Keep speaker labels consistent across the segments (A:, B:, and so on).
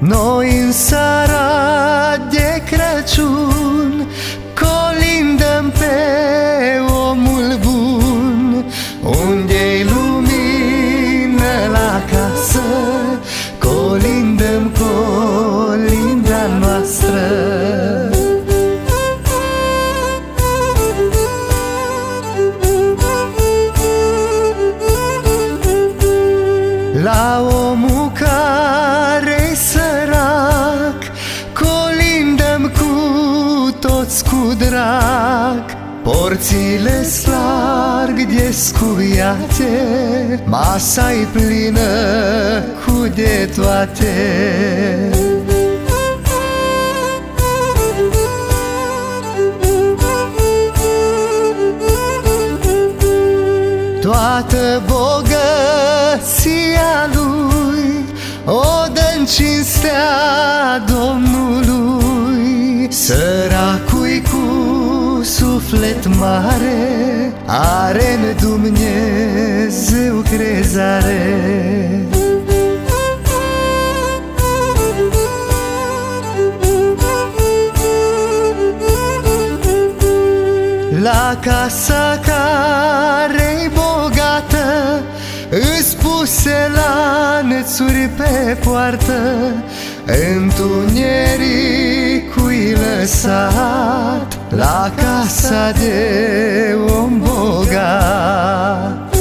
A: Noi în seara de Crăciun Colindăm pe omul bun. Unde-i lumină la casă Colindăm colinda noastră. La omul cu drag. Porțile slarg de scuiate Masa-i plină cu de toate. Toată bogăția lui O dă în cinstea suflet mare Are în Dumnezeu crezare. La casa care-i bogată Îți puse lanțuri pe poartă Întunericul lăsat La casa de om bogat.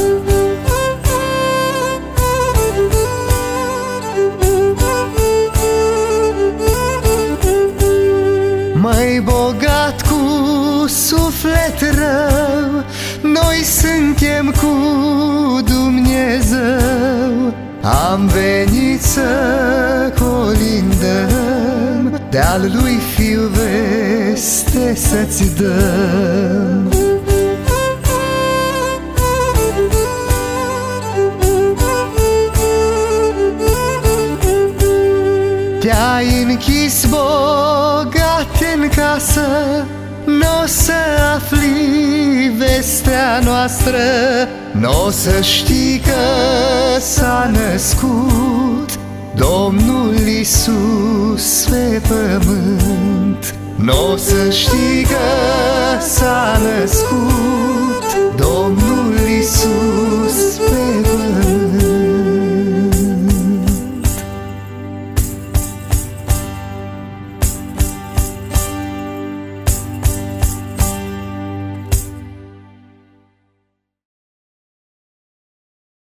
A: Mai bogat cu suflet rău Noi suntem cu Dumnezeu. Am venit să colindăm De-al lui fiu veste să-ți dăm. Te-ai închis bogat în casă N-o să afli vestea noastră. N-o să știi că s-a născut Domnul Iisus pe pământ Nu o să știi că s-a născut. Domnul